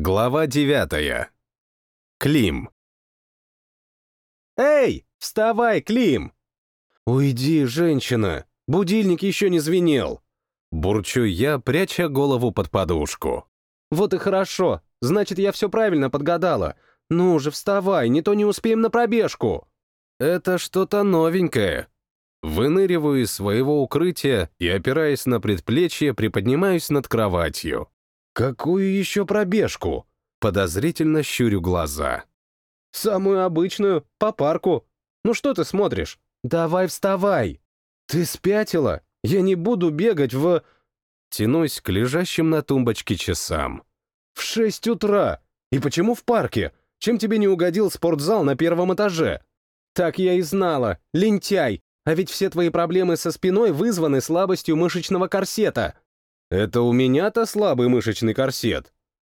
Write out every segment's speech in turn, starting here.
Глава девятая. Клим. «Эй, вставай, Клим!» «Уйди, женщина, будильник еще не звенел!» Бурчу я, пряча голову под подушку. «Вот и хорошо, значит, я все правильно подгадала. Ну же, вставай, не то не успеем на пробежку!» Это что-то новенькое. Выныриваю из своего укрытия и, опираясь на предплечье, приподнимаюсь над кроватью. «Какую еще пробежку?» Подозрительно щурю глаза. «Самую обычную, по парку. Ну что ты смотришь? Давай вставай!» «Ты спятила? Я не буду бегать в...» Тянусь к лежащим на тумбочке часам. «В шесть утра! И почему в парке? Чем тебе не угодил спортзал на первом этаже?» «Так я и знала, лентяй! А ведь все твои проблемы со спиной вызваны слабостью мышечного корсета!» Это у меня-то слабый мышечный корсет.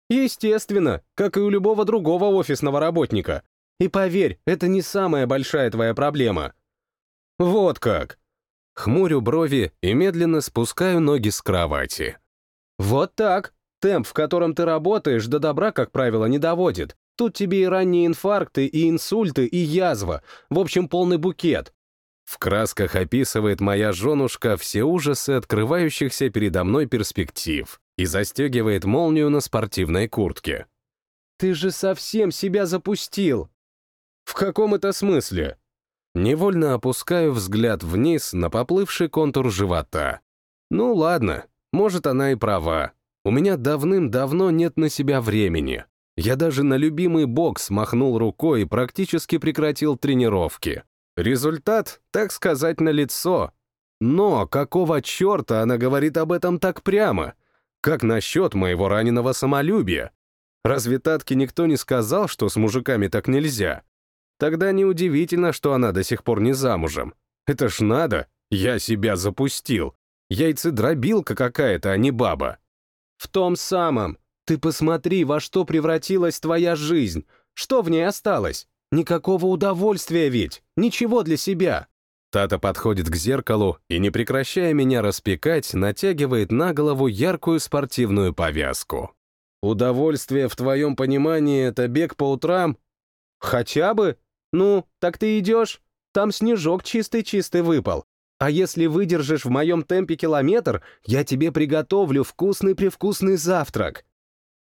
Естественно, как и у любого другого офисного работника. И поверь, это не самая большая твоя проблема. Вот как. Хмурю брови и медленно спускаю ноги с кровати. Вот так. Темп, в котором ты работаешь, до добра, как правило, не доводит. Тут тебе и ранние инфаркты, и инсульты, и язва. В общем, полный букет. В красках описывает моя женушка все ужасы открывающихся передо мной перспектив и застегивает молнию на спортивной куртке. «Ты же совсем себя запустил!» «В каком это смысле?» Невольно опускаю взгляд вниз на поплывший контур живота. «Ну ладно, может, она и права. У меня давным-давно нет на себя времени. Я даже на любимый бокс махнул рукой и практически прекратил тренировки. Результат, так сказать, на лицо. Но какого черта она говорит об этом так прямо? Как насчет моего раненого самолюбия? Разве Татке никто не сказал, что с мужиками так нельзя? Тогда неудивительно, что она до сих пор не замужем. Это ж надо, я себя запустил. Яйцедробилка какая-то, а не баба. В том самом. Ты посмотри, во что превратилась твоя жизнь. Что в ней осталось? Никакого удовольствия ведь, ничего для себя. Тата подходит к зеркалу и, не прекращая меня распекать, натягивает на голову яркую спортивную повязку. Удовольствие в твоем понимании — это бег по утрам? Хотя бы? Ну, так ты идешь? Там снежок чистый-чистый выпал. А если выдержишь в моем темпе километр, я тебе приготовлю вкусный-привкусный завтрак.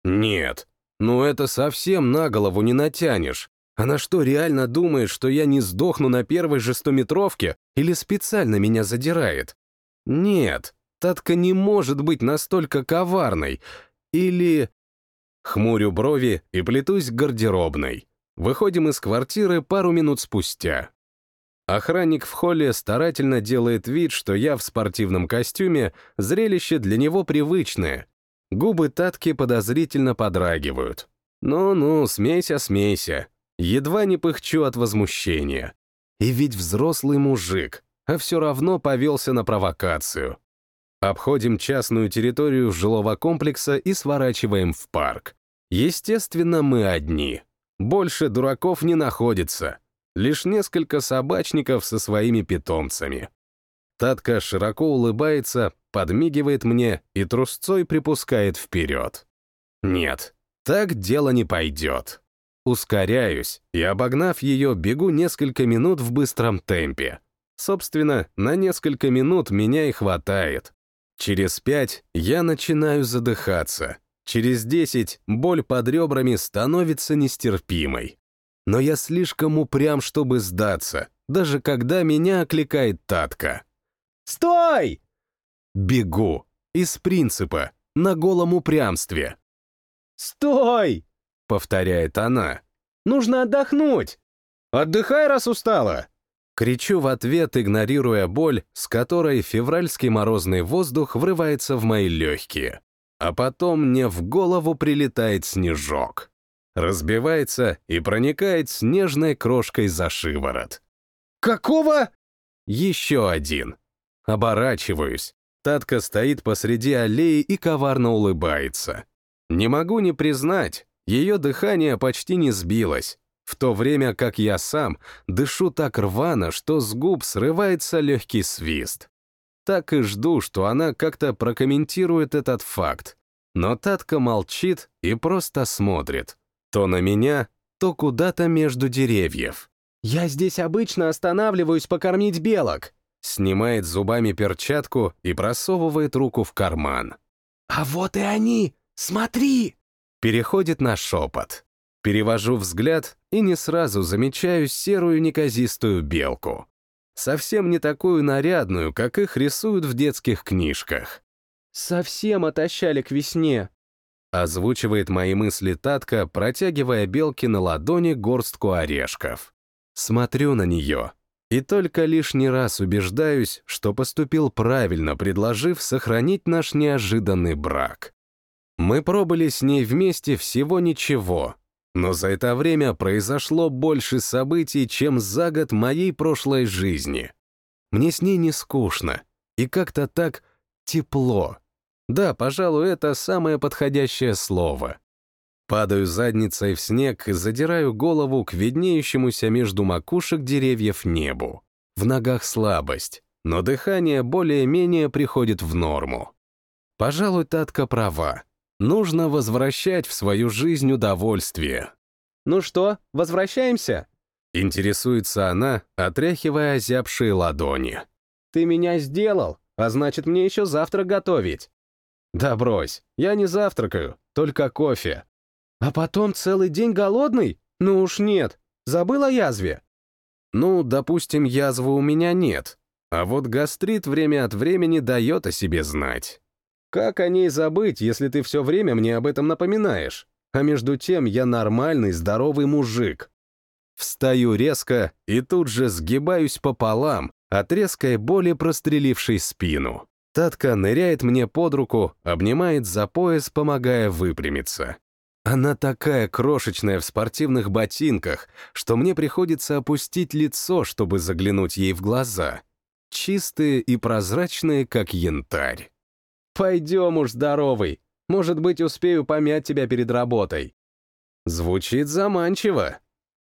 Нет, ну это совсем на голову не натянешь. Она что, реально думает, что я не сдохну на первой же стометровке или специально меня задирает? Нет, Татка не может быть настолько коварной. Или... Хмурю брови и плетусь к гардеробной. Выходим из квартиры пару минут спустя. Охранник в холле старательно делает вид, что я в спортивном костюме, зрелище для него привычное. Губы Татки подозрительно подрагивают. Ну-ну, смейся, смейся. Едва не пыхчу от возмущения. И ведь взрослый мужик, а все равно повелся на провокацию. Обходим частную территорию жилого комплекса и сворачиваем в парк. Естественно, мы одни. Больше дураков не находится. Лишь несколько собачников со своими питомцами. Татка широко улыбается, подмигивает мне и трусцой припускает вперед. Нет, так дело не пойдет. Ускоряюсь и, обогнав ее, бегу несколько минут в быстром темпе. Собственно, на несколько минут меня и хватает. Через пять я начинаю задыхаться. Через десять боль под ребрами становится нестерпимой. Но я слишком упрям, чтобы сдаться, даже когда меня окликает Татка. «Стой!» Бегу. Из принципа. На голом упрямстве. «Стой!» — повторяет она. «Нужно отдохнуть! Отдыхай, раз устала!» Кричу в ответ, игнорируя боль, с которой февральский морозный воздух врывается в мои легкие. А потом мне в голову прилетает снежок. Разбивается и проникает снежной крошкой за шиворот. «Какого?» Еще один. Оборачиваюсь. Татка стоит посреди аллеи и коварно улыбается. Не могу не признать, ее дыхание почти не сбилось, в то время как я сам дышу так рвано, что с губ срывается легкий свист. Так и жду, что она как-то прокомментирует этот факт. Но Татка молчит и просто смотрит. То на меня, то куда-то между деревьев. «Я здесь обычно останавливаюсь покормить белок», снимает зубами перчатку и просовывает руку в карман. «А вот и они! Смотри!» Переходит на шепот. Перевожу взгляд и не сразу замечаю серую неказистую белку. Совсем не такую нарядную, как их рисуют в детских книжках. «Совсем отощали к весне», — озвучивает мои мысли Татка, протягивая белке на ладони горстку орешков. Смотрю на нее, и только лишний раз убеждаюсь, что поступил правильно, предложив сохранить наш неожиданный брак. Мы пробыли с ней вместе всего ничего, но за это время произошло больше событий, чем за год моей прошлой жизни. Мне с ней не скучно, и как-то так тепло. Да, пожалуй, это самое подходящее слово. Падаю задницей в снег и задираю голову к виднеющемуся между макушек деревьев небу. В ногах слабость, но дыхание более-менее приходит в норму. Пожалуй, Татка права. Нужно возвращать в свою жизнь удовольствие. «Ну что, возвращаемся?» Интересуется она, отряхивая озябшие ладони. «Ты меня сделал, а значит, мне еще завтрак готовить». «Да брось, я не завтракаю, только кофе. А потом целый день голодный? Ну уж нет. Забыл о язве? Ну, допустим, язвы у меня нет. А вот гастрит время от времени дает о себе знать. Как о ней забыть, если ты все время мне об этом напоминаешь? А между тем я нормальный, здоровый мужик. Встаю резко и тут же сгибаюсь пополам от резкой боли, прострелившей спину. Татка ныряет мне под руку, обнимает за пояс, помогая выпрямиться. Она такая крошечная в спортивных ботинках, что мне приходится опустить лицо, чтобы заглянуть ей в глаза. Чистые и прозрачные, как янтарь. «Пойдем уж, здоровый. Может быть, успею помять тебя перед работой». Звучит заманчиво.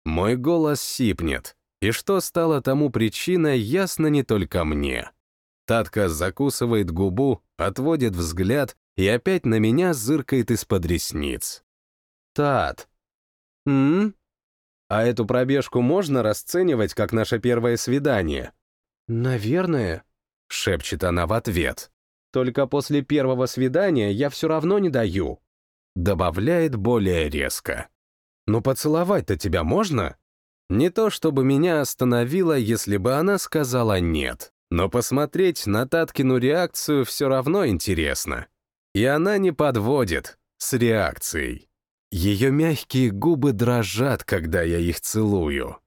Мой голос сипнет, и что стало тому причиной, ясно не только мне. Татка закусывает губу, отводит взгляд и опять на меня зыркает из-под ресниц. Тат. М? А эту пробежку можно расценивать как наше первое свидание? Наверное, шепчет она в ответ. Только после первого свидания я все равно не даю. Добавляет более резко. Ну поцеловать-то тебя можно? Не то чтобы меня остановило, если бы она сказала «нет», но посмотреть на Таткину реакцию все равно интересно. И она не подводит с реакцией. Ее мягкие губы дрожат, когда я их целую.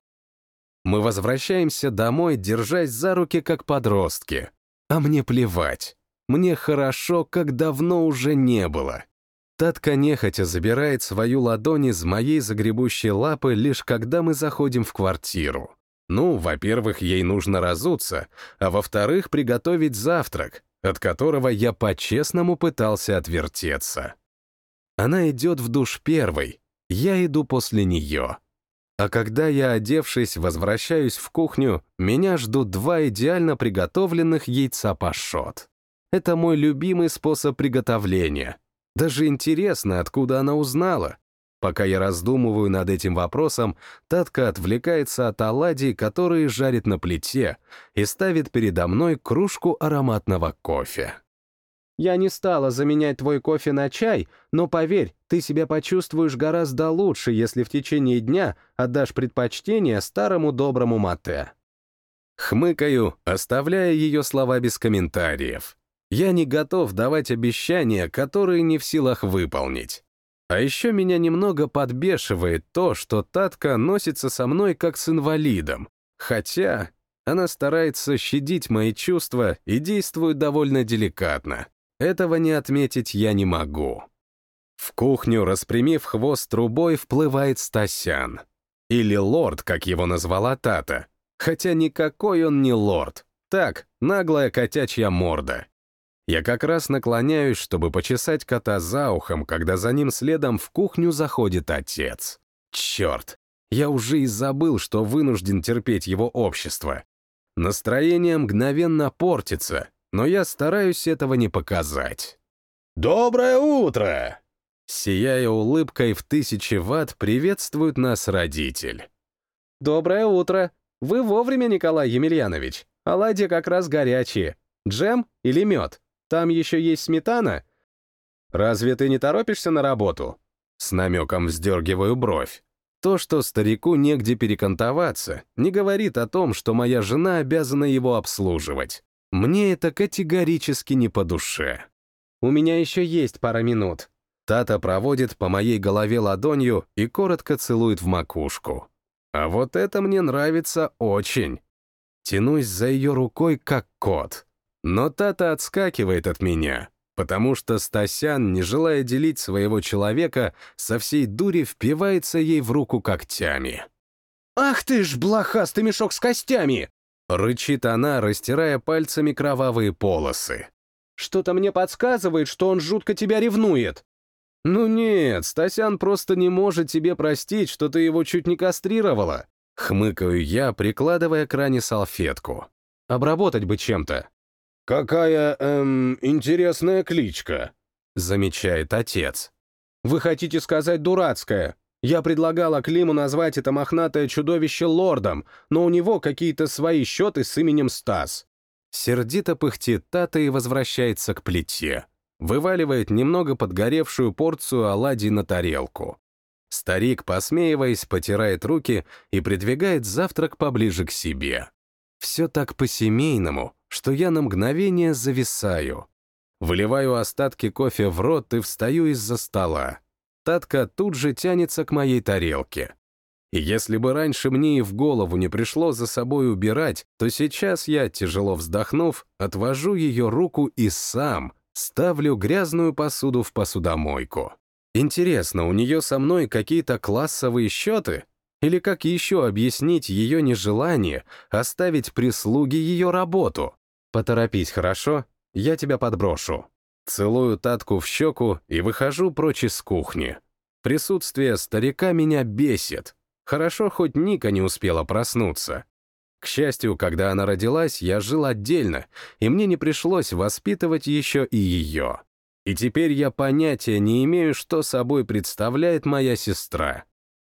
Мы возвращаемся домой, держась за руки, как подростки. А мне плевать. Мне хорошо, как давно уже не было. Татка нехотя забирает свою ладонь из моей загребущей лапы, лишь когда мы заходим в квартиру. Ну, во-первых, ей нужно разуться, а во-вторых, приготовить завтрак, от которого я по-честному пытался отвертеться. Она идет в душ первой, я иду после нее. А когда я, одевшись, возвращаюсь в кухню, меня ждут два идеально приготовленных яйца пашот. Это мой любимый способ приготовления. Даже интересно, откуда она узнала. Пока я раздумываю над этим вопросом, Татка отвлекается от оладий, которые жарит на плите, и ставит передо мной кружку ароматного кофе. Я не стала заменять твой кофе на чай, но поверь, ты себя почувствуешь гораздо лучше, если в течение дня отдашь предпочтение старому доброму мате. Хмыкаю, оставляя ее слова без комментариев. Я не готов давать обещания, которые не в силах выполнить. А еще меня немного подбешивает то, что Татка носится со мной как с инвалидом, хотя она старается щадить мои чувства и действует довольно деликатно. Этого не отметить я не могу. В кухню, распрямив хвост трубой, вплывает Стасян. Или лорд, как его назвала Тата. Хотя никакой он не лорд. Так, наглая котячья морда. Я как раз наклоняюсь, чтобы почесать кота за ухом, когда за ним следом в кухню заходит отец. Черт, я уже и забыл, что вынужден терпеть его общество. Настроение мгновенно портится, но я стараюсь этого не показать. «Доброе утро!» Сияя улыбкой в тысячи ватт, приветствует нас родитель. «Доброе утро! Вы вовремя, Николай Емельянович. Оладьи как раз горячие. Джем или мед? Там еще есть сметана? Разве ты не торопишься на работу?» С намеком вздергиваю бровь. То, что старику негде перекантоваться, не говорит о том, что моя жена обязана его обслуживать. Мне это категорически не по душе. «У меня еще есть пара минут», Тата проводит по моей голове ладонью и коротко целует в макушку. А вот это мне нравится очень. Тянусь за ее рукой, как кот. Но Тата отскакивает от меня, потому что Стасян, не желая делить своего человека, со всей дури впивается ей в руку когтями. «Ах ты ж, блохастый мешок с костями!» Рычит она, растирая пальцами кровавые полосы. «Что-то мне подсказывает, что он жутко тебя ревнует». «Ну нет, Стасян просто не может тебе простить, что ты его чуть не кастрировала». Хмыкаю я, прикладывая к ране салфетку. Обработать бы чем-то. «Какая, эм, интересная кличка», — замечает отец. «Вы хотите сказать дурацкая? Я предлагала Климу назвать это мохнатое чудовище лордом, но у него какие-то свои счеты с именем Стас». Сердито пыхтит Тата и возвращается к плите вываливает немного подгоревшую порцию оладий на тарелку. Старик, посмеиваясь, потирает руки и придвигает завтрак поближе к себе. Все так по-семейному, что я на мгновение зависаю. Выливаю остатки кофе в рот и встаю из-за стола. Татка тут же тянется к моей тарелке. И если бы раньше мне и в голову не пришло за собой убирать, то сейчас я, тяжело вздохнув, отвожу ее руку и сам, Ставлю грязную посуду в посудомойку. Интересно, у нее со мной какие-то классовые счеты? Или как еще объяснить ее нежелание оставить прислуги ее работу? Поторопись, хорошо? Я тебя подброшу. Целую Татку в щеку и выхожу прочь из кухни. Присутствие старика меня бесит. Хорошо, хоть Ника не успела проснуться. К счастью, когда она родилась, я жил отдельно, и мне не пришлось воспитывать еще и ее. И теперь я понятия не имею, что собой представляет моя сестра.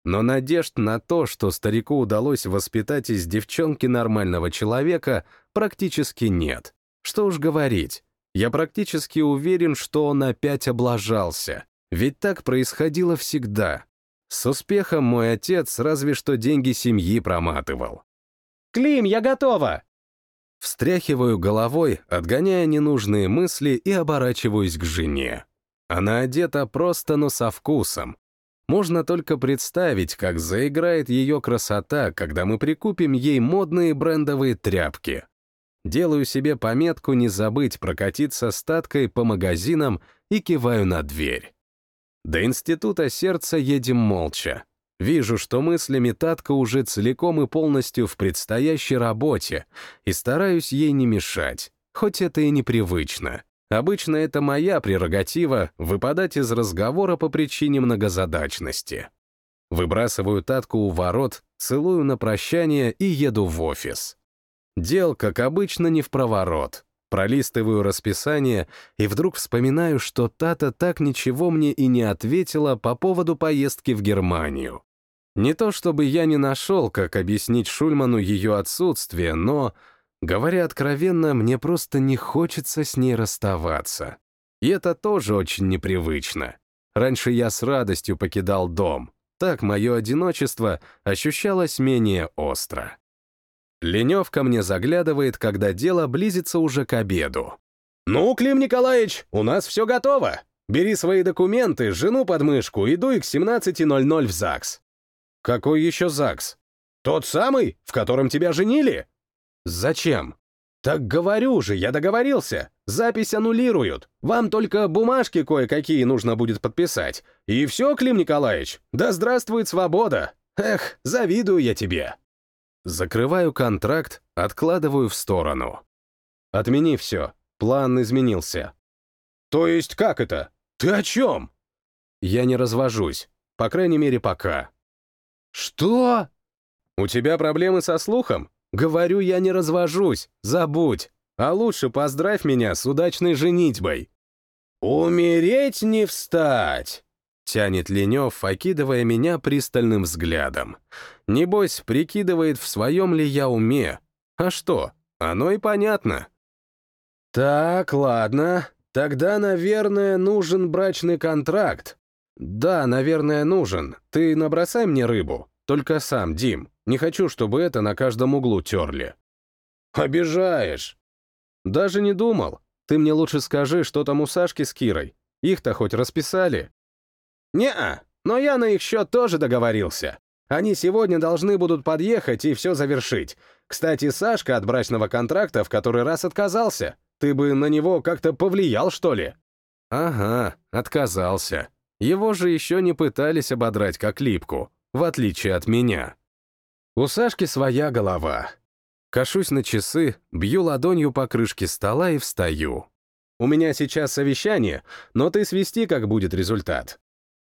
Но надежд на то, что старику удалось воспитать из девчонки нормального человека, практически нет. Что уж говорить, я практически уверен, что он опять облажался. Ведь так происходило всегда. С успехом мой отец разве что деньги семьи проматывал. «Клим, я готова!» Встряхиваю головой, отгоняя ненужные мысли и оборачиваюсь к жене. Она одета просто, но со вкусом. Можно только представить, как заиграет ее красота, когда мы прикупим ей модные брендовые тряпки. Делаю себе пометку не забыть прокатиться статкой по магазинам и киваю на дверь. До института сердца едем молча. Вижу, что мыслями Татка уже целиком и полностью в предстоящей работе, и стараюсь ей не мешать, хоть это и непривычно. Обычно это моя прерогатива — выпадать из разговора по причине многозадачности. Выбрасываю Татку у ворот, целую на прощание и еду в офис. Дел, как обычно, не в проворот. Пролистываю расписание и вдруг вспоминаю, что Тата так ничего мне и не ответила по поводу поездки в Германию. Не то чтобы я не нашел, как объяснить Шульману ее отсутствие, но, говоря откровенно, мне просто не хочется с ней расставаться. И это тоже очень непривычно. Раньше я с радостью покидал дом. Так мое одиночество ощущалось менее остро. Ленев ко мне заглядывает, когда дело близится уже к обеду. «Ну, Клим Николаевич, у нас все готово. Бери свои документы, жену под мышку и дуй к 17.00 в ЗАГС. Какой еще ЗАГС? Тот самый, в котором тебя женили? Зачем? Так говорю же, я договорился. Запись аннулируют. Вам только бумажки кое-какие нужно будет подписать. И все, Клим Николаевич, да здравствует свобода. Эх, завидую я тебе. Закрываю контракт, откладываю в сторону. Отмени все, план изменился. То есть как это? Ты о чем? Я не развожусь, по крайней мере, пока. «Что?» «У тебя проблемы со слухом? Говорю, я не развожусь, забудь. А лучше поздравь меня с удачной женитьбой». «Умереть не встать!» — тянет Ленев, окидывая меня пристальным взглядом. Небось, прикидывает, в своем ли я уме. А что, оно и понятно. «Так, ладно. Тогда, наверное, нужен брачный контракт. Да, наверное, нужен. Ты набросай мне рыбу. Только сам, Дим. Не хочу, чтобы это на каждом углу терли». «Обижаешь!» «Даже не думал. Ты мне лучше скажи, что там у Сашки с Кирой. Их-то хоть расписали?» «Не-а, но я на их счет тоже договорился. Они сегодня должны будут подъехать и все завершить. Кстати, Сашка от брачного контракта в который раз отказался. Ты бы на него как-то повлиял, что ли?» «Ага, отказался. Его же еще не пытались ободрать как липку, в отличие от меня. У Сашки своя голова. Кашусь на часы, бью ладонью по крышке стола и встаю. У меня сейчас совещание, но ты свести, как будет результат.